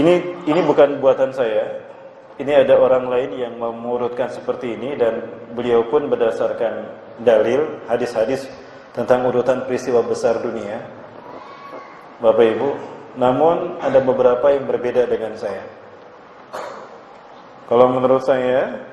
Ini ini bukan buatan saya. Ini ada orang lain yang mengurutkan seperti ini dan beliau pun berdasarkan dalil hadis-hadis tentang urutan peristiwa besar dunia. Bapak Ibu, namun ada beberapa yang berbeda dengan saya. Kalau menurut saya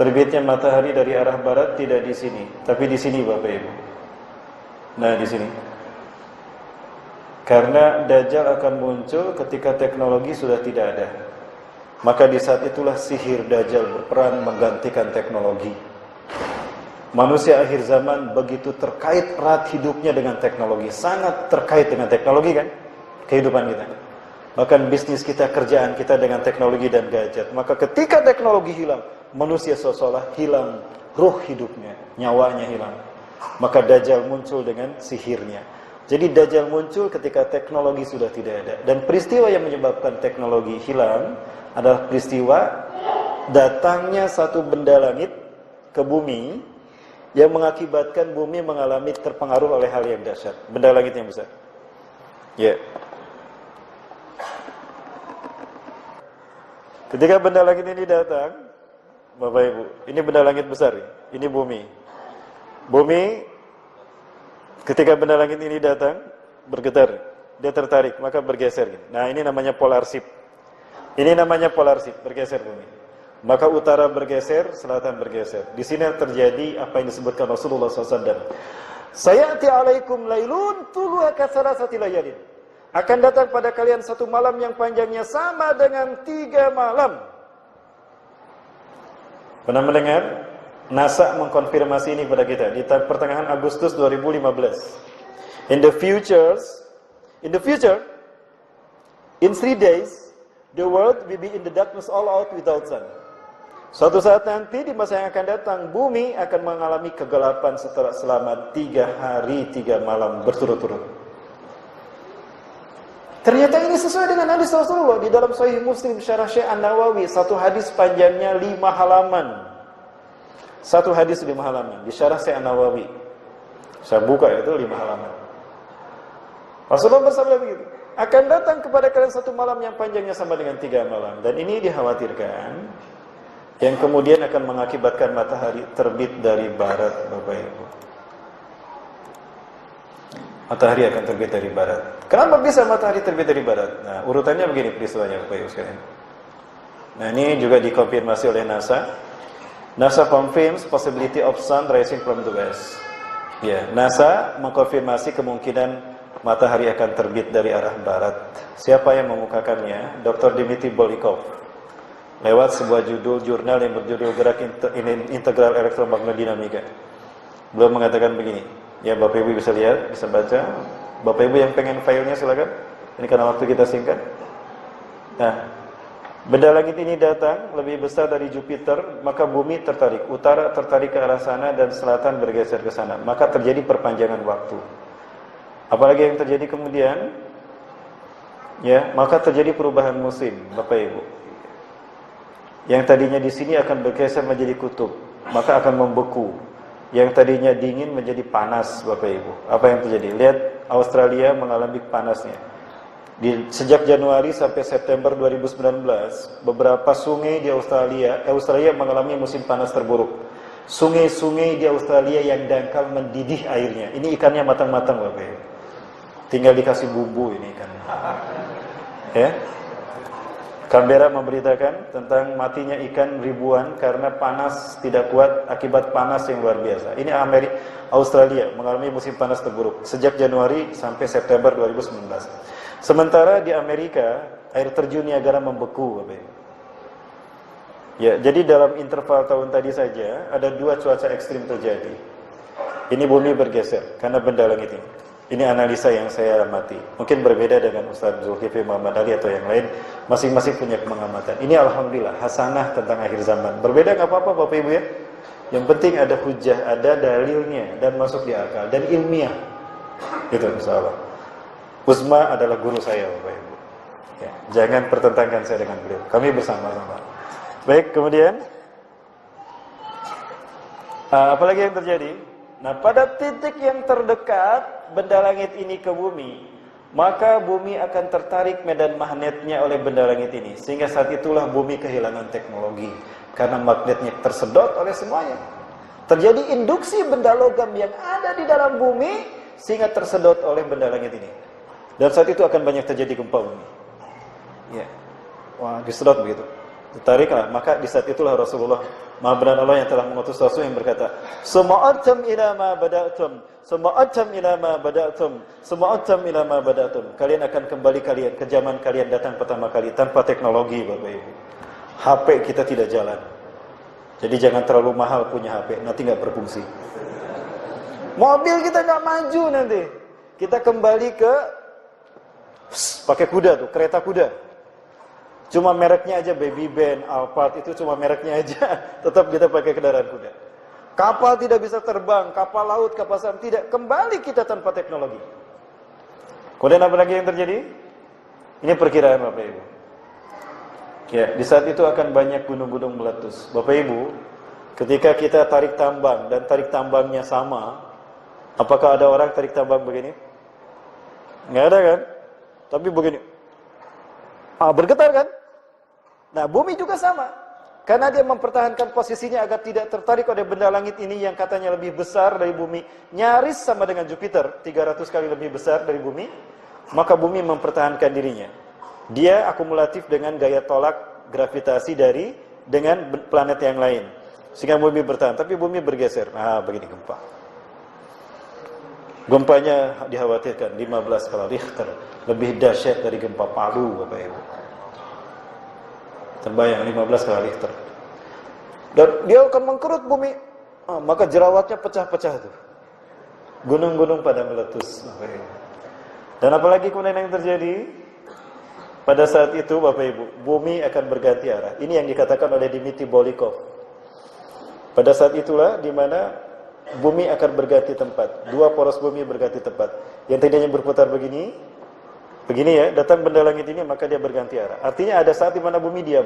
terbitnya matahari dari arah barat tidak di sini, tapi di sini Bapak Ibu. Nah, di sini. Karena Dajjal akan muncul ketika teknologi sudah tidak ada. Maka di saat itulah sihir Dajjal berperan menggantikan teknologi. Manusia akhir zaman begitu terkait erat hidupnya dengan teknologi. Sangat terkait dengan teknologi kan? Kehidupan kita. Bahkan bisnis kita, kerjaan kita dengan teknologi dan gadget. Maka ketika teknologi hilang, manusia seolah hilang ruh hidupnya, nyawanya hilang. Maka Dajjal muncul dengan sihirnya. Jadi Dajjal muncul ketika teknologi sudah tidak ada. Dan peristiwa yang menyebabkan teknologi hilang adalah peristiwa datangnya satu benda langit ke bumi yang mengakibatkan bumi mengalami terpengaruh oleh hal yang dahsyat. Benda langit yang besar. Ya. Yeah. Ketika benda langit ini datang, Bapak Ibu, ini benda langit besar, ini bumi. Bumi Ketika benda langit ini datang, bergetar, dia tertarik, maka bergeser. Nah, ini namanya polar shift. Ini namanya polar shift, bergeser bumi. Maka utara bergeser, selatan bergeser. Di sini terjadi apa yang disebutkan Rasulullah SAW. Saya alaikum lailun tuluaka salasati layalin. Akan datang pada kalian satu malam yang panjangnya sama dengan tiga malam. Pernah mendengar? NASA mengkonfirmasi ini pada kita di pertengahan Agustus 2015. In the futures, in the future, in three days, the world will be in the darkness all out without sun. Suatu saat nanti di masa yang akan datang, bumi akan mengalami kegelapan setelah selama tiga hari tiga malam berturut-turut. Ternyata ini sesuai dengan hadis Rasulullah di dalam Sahih Muslim Syarah Syekh An Nawawi satu hadis panjangnya lima halaman. Satu hadis lima halaman di syarah Syekh Nawawi. Saya buka itu lima halaman. Rasulullah bersabda begitu. Akan datang kepada kalian satu malam yang panjangnya sama dengan tiga malam. Dan ini dikhawatirkan yang kemudian akan mengakibatkan matahari terbit dari barat, Bapak Ibu. Matahari akan terbit dari barat. Kenapa bisa matahari terbit dari barat? Nah, urutannya begini peristiwanya, Bapak Ibu sekalian. Nah, ini juga dikonfirmasi oleh NASA. NASA confirms possibility of sun rising from the west. Ya, NASA mengkonfirmasi kemungkinan matahari akan terbit dari arah barat. Siapa yang mengukakannya? Dr. Dimitri Bolikov. Lewat sebuah judul jurnal yang berjudul Gerak Integral Elektromagnetodinamika. Beliau mengatakan begini. Ya, Bapak Ibu bisa lihat, bisa baca. Bapak Ibu yang pengen filenya silakan. Ini karena waktu kita singkat. Nah, Benda langit ini datang lebih besar dari Jupiter, maka bumi tertarik, utara tertarik ke arah sana dan selatan bergeser ke sana. Maka terjadi perpanjangan waktu. Apalagi yang terjadi kemudian? Ya, maka terjadi perubahan musim, Bapak Ibu. Yang tadinya di sini akan bergeser menjadi kutub, maka akan membeku. Yang tadinya dingin menjadi panas, Bapak Ibu. Apa yang terjadi? Lihat Australia mengalami panasnya. Di, sejak Januari sampai September 2019, beberapa sungai di Australia, eh, Australia mengalami musim panas terburuk. Sungai-sungai di Australia yang dangkal mendidih airnya. Ini ikannya matang-matang, Bapak. Tinggal dikasih bumbu ini ikan. Ya. Canberra memberitakan tentang matinya ikan ribuan karena panas tidak kuat akibat panas yang luar biasa. Ini Amerika, Australia mengalami musim panas terburuk sejak Januari sampai September 2019. Sementara di Amerika air terjun Niagara membeku, Ya, jadi dalam interval tahun tadi saja ada dua cuaca ekstrim terjadi. Ini bumi bergeser karena benda langit ini. Ini analisa yang saya amati. Mungkin berbeda dengan Ustaz Zulkifli Muhammad Ali atau yang lain. Masing-masing punya pengamatan. Ini Alhamdulillah hasanah tentang akhir zaman. Berbeda nggak apa-apa Bapak Ibu ya. Yang penting ada hujah, ada dalilnya dan masuk di akal dan ilmiah. Itu insya Allah. Uzma adalah guru saya Bapak Ibu. Ya, jangan pertentangkan saya dengan beliau. Kami bersama-sama. Baik, kemudian uh, apalagi yang terjadi? Nah, pada titik yang terdekat benda langit ini ke bumi, maka bumi akan tertarik medan magnetnya oleh benda langit ini. Sehingga saat itulah bumi kehilangan teknologi. Karena magnetnya tersedot oleh semuanya. Terjadi induksi benda logam yang ada di dalam bumi sehingga tersedot oleh benda langit ini. Dan saat itu akan banyak terjadi gempa bumi. Ya. Wah, disedot begitu. Ditariklah, maka di saat itulah Rasulullah Maha Allah yang telah mengutus Rasul yang berkata, "Suma'atum ila ma bada'tum, suma'atum ila ma bada'tum, suma'atum ila ma bada'tum." Kalian akan kembali kalian ke zaman kalian datang pertama kali tanpa teknologi, Bapak Ibu. HP kita tidak jalan. Jadi jangan terlalu mahal punya HP, nanti nggak berfungsi. Mobil kita nggak maju nanti. Kita kembali ke pakai kuda tuh, kereta kuda. Cuma mereknya aja Baby Band, Alphard itu cuma mereknya aja. Tetap kita pakai kendaraan kuda. Kapal tidak bisa terbang, kapal laut, kapal selam tidak. Kembali kita tanpa teknologi. Kemudian apa lagi yang terjadi? Ini perkiraan Bapak Ibu. Ya, di saat itu akan banyak gunung-gunung meletus. Bapak Ibu, ketika kita tarik tambang dan tarik tambangnya sama, apakah ada orang tarik tambang begini? Nggak ada kan? Tapi begini. Ah, bergetar kan? Nah, bumi juga sama. Karena dia mempertahankan posisinya agar tidak tertarik oleh benda langit ini yang katanya lebih besar dari bumi. Nyaris sama dengan Jupiter, 300 kali lebih besar dari bumi. Maka bumi mempertahankan dirinya. Dia akumulatif dengan gaya tolak gravitasi dari dengan planet yang lain. Sehingga bumi bertahan. Tapi bumi bergeser. Nah, begini gempa. Gempanya dikhawatirkan 15 skala Richter. Lebih dahsyat dari gempa Palu, Bapak Ibu. Terbayang 15 kali Richter. Dan dia akan mengkerut bumi. Oh, maka jerawatnya pecah-pecah tuh. Gunung-gunung pada meletus. Dan apalagi kemudian yang terjadi? Pada saat itu Bapak Ibu, bumi akan berganti arah. Ini yang dikatakan oleh Dimitri Bolikov. Pada saat itulah di mana bumi akan berganti tempat. Dua poros bumi berganti tempat. Yang tadinya berputar begini, Begini ya, datang benda langit ini maka dia berganti arah. Artinya ada saat di mana bumi diam.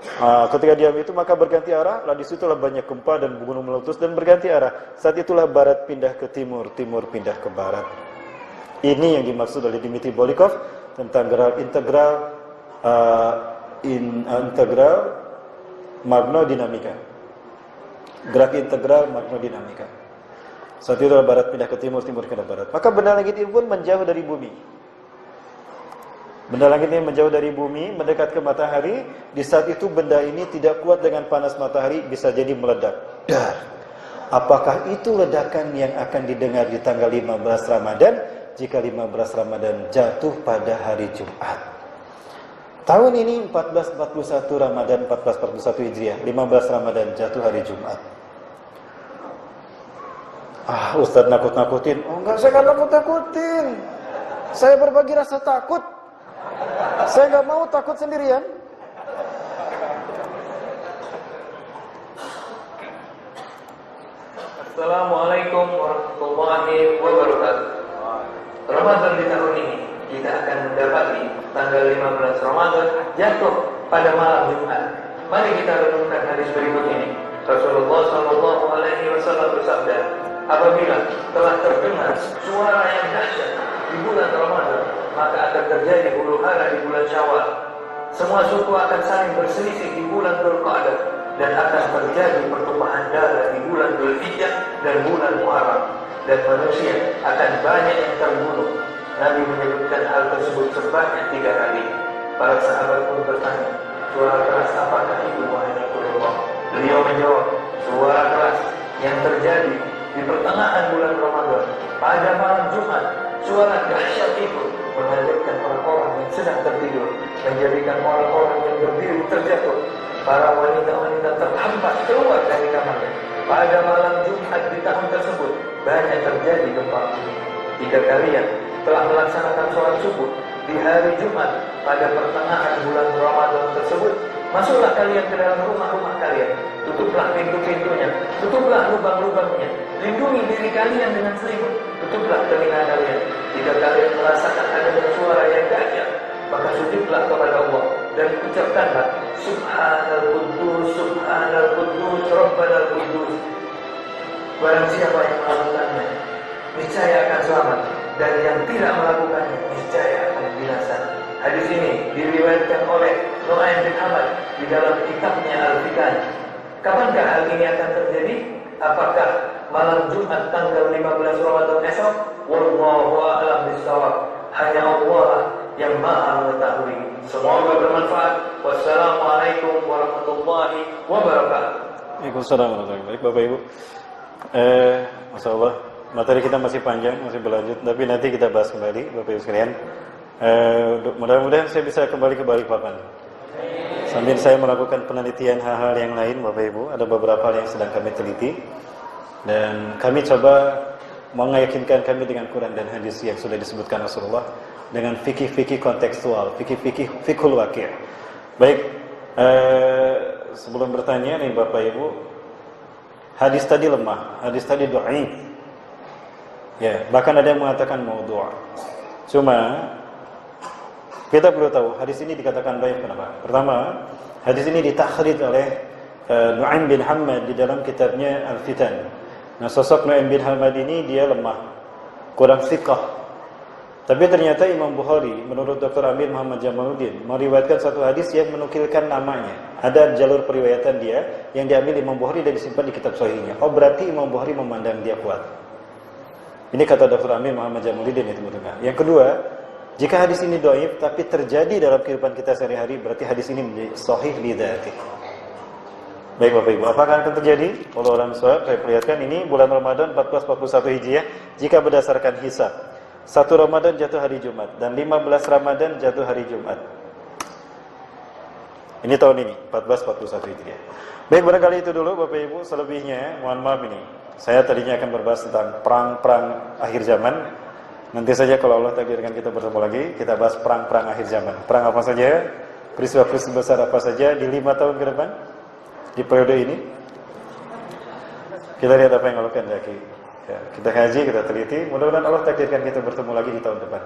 Nah, ketika diam itu maka berganti arah, lalu di situlah banyak gempa dan gunung meletus dan berganti arah. Saat itulah barat pindah ke timur, timur pindah ke barat. Ini yang dimaksud oleh Dimitri Bolikov tentang gerak integral uh, in, uh, integral magnodinamika. Gerak integral magnodinamika. Itu adalah barat pindah ke timur, timur ke barat. Maka benda langit ini pun menjauh dari bumi. Benda langit ini menjauh dari bumi, mendekat ke matahari. Di saat itu benda ini tidak kuat dengan panas matahari, bisa jadi meledak. Dar. Apakah itu ledakan yang akan didengar di tanggal 15 Ramadan? Jika 15 Ramadan jatuh pada hari Jumat. Tahun ini 1441 Ramadan 1441 Hijriah, 15 Ramadan jatuh hari Jumat. Ah, Ustaz nakut-nakutin. Oh enggak, saya enggak nakut-nakutin. Saya berbagi rasa takut. Saya enggak mau takut sendirian. Assalamualaikum warahmatullahi wabarakatuh. Ramadan di tahun ini kita akan mendapati tanggal 15 Ramadan jatuh pada malam Jumat. Mari kita renungkan hadis berikut ini. Rasulullah Shallallahu Alaihi Wasallam bersabda, apabila telah terdengar suara yang dahsyat di bulan Ramadan, maka akan terjadi huru hara di bulan Syawal. Semua suku akan saling berselisih di bulan Dzulqa'dah dan akan terjadi pertumpahan darah di bulan Dzulhijjah dan bulan Muharram dan manusia akan banyak yang terbunuh. Nabi menyebutkan hal tersebut sebanyak tiga kali. Para sahabat pun bertanya, suara keras apakah itu wahai Rasulullah? Beliau menjawab, suara keras yang terjadi di pertengahan bulan Ramadan pada malam Jumat suara dahsyat itu mengajarkan orang-orang yang sedang tertidur menjadikan orang-orang yang berdiri terjatuh para wanita-wanita terhambat keluar dari kamarnya pada malam Jumat di tahun tersebut banyak terjadi gempa jika kalian telah melaksanakan sholat subuh di hari Jumat pada pertengahan bulan Ramadan tersebut Masuklah kalian ke dalam rumah-rumah kalian. Tutuplah pintu-pintunya. Tutuplah lubang-lubangnya. Lindungi diri kalian dengan selimut. Tutuplah telinga kalian. Jika kalian merasakan adanya suara yang dahsyat, maka sujudlah kepada Allah dan ucapkanlah Subhanal Qudus, Subhanal Qudus, Rabbanal Qudus. Barang siapa yang melakukannya, niscaya akan selamat dan yang tidak melakukannya niscaya akan binasa. Hadis ini diriwayatkan oleh Nuaim bin Hamad di dalam kitabnya Al-Fitan. Kapankah hal ini akan terjadi? Apakah malam Jumat tanggal 15 Ramadan esok? Wallahu a'lam bishawab. Hanya Allah yang Maha mengetahui. Semoga bermanfaat. Wassalamualaikum warahmatullahi wabarakatuh. Waalaikumsalam warahmatullahi wabarakatuh. Baik Bapak Ibu. Eh, Masya materi kita masih panjang, masih berlanjut, tapi nanti kita bahas kembali Bapak Ibu sekalian. Eh, mudah-mudahan saya bisa kembali ke Balikpapan. Sambil saya melakukan penelitian hal-hal yang lain Bapak Ibu, ada beberapa hal yang sedang kami teliti dan kami coba mengayakinkan kami dengan Quran dan hadis yang sudah disebutkan Rasulullah dengan fikih-fikih kontekstual, fikih-fikih fikul wakil. Baik, eh, sebelum bertanya nih Bapak Ibu, hadis tadi lemah, hadis tadi dhaif. Ya, bahkan ada yang mengatakan maudhu'. Cuma kita perlu tahu hadis ini dikatakan baik kenapa? Pertama, hadis ini ditakhrij oleh uh, Nu'aim bin Hamad di dalam kitabnya Al-Fitan. Nah, sosok Nu'aim bin Hamad ini dia lemah, kurang siqah. Tapi ternyata Imam Bukhari menurut Dr. Amir Muhammad Jamaluddin meriwayatkan satu hadis yang menukilkan namanya. Ada jalur periwayatan dia yang diambil Imam Bukhari dan disimpan di kitab sahihnya. Oh, berarti Imam Bukhari memandang dia kuat. Ini kata Dr. Amir Muhammad Jamaluddin itu Yang kedua, jika hadis ini doib tapi terjadi dalam kehidupan kita sehari-hari, berarti hadis ini menjadi sahih lidati. Baik Bapak Ibu, apakah akan terjadi? Kalau orang suap, saya perlihatkan ini bulan Ramadan 1441 Hijriah jika berdasarkan hisab. Satu Ramadan jatuh hari Jumat dan 15 Ramadan jatuh hari Jumat. Ini tahun ini 1441 Hijriah. Baik barangkali itu dulu Bapak Ibu, selebihnya mohon maaf ini. Saya tadinya akan berbahas tentang perang-perang akhir zaman. Nanti saja kalau Allah takdirkan kita bertemu lagi, kita bahas perang-perang akhir zaman. Perang apa saja? Peristiwa-peristiwa besar apa saja di lima tahun ke depan? Di periode ini? Kita lihat apa yang Allah kehendaki. Ya, kita kaji, kita teliti. Mudah-mudahan Allah takdirkan kita bertemu lagi di tahun depan.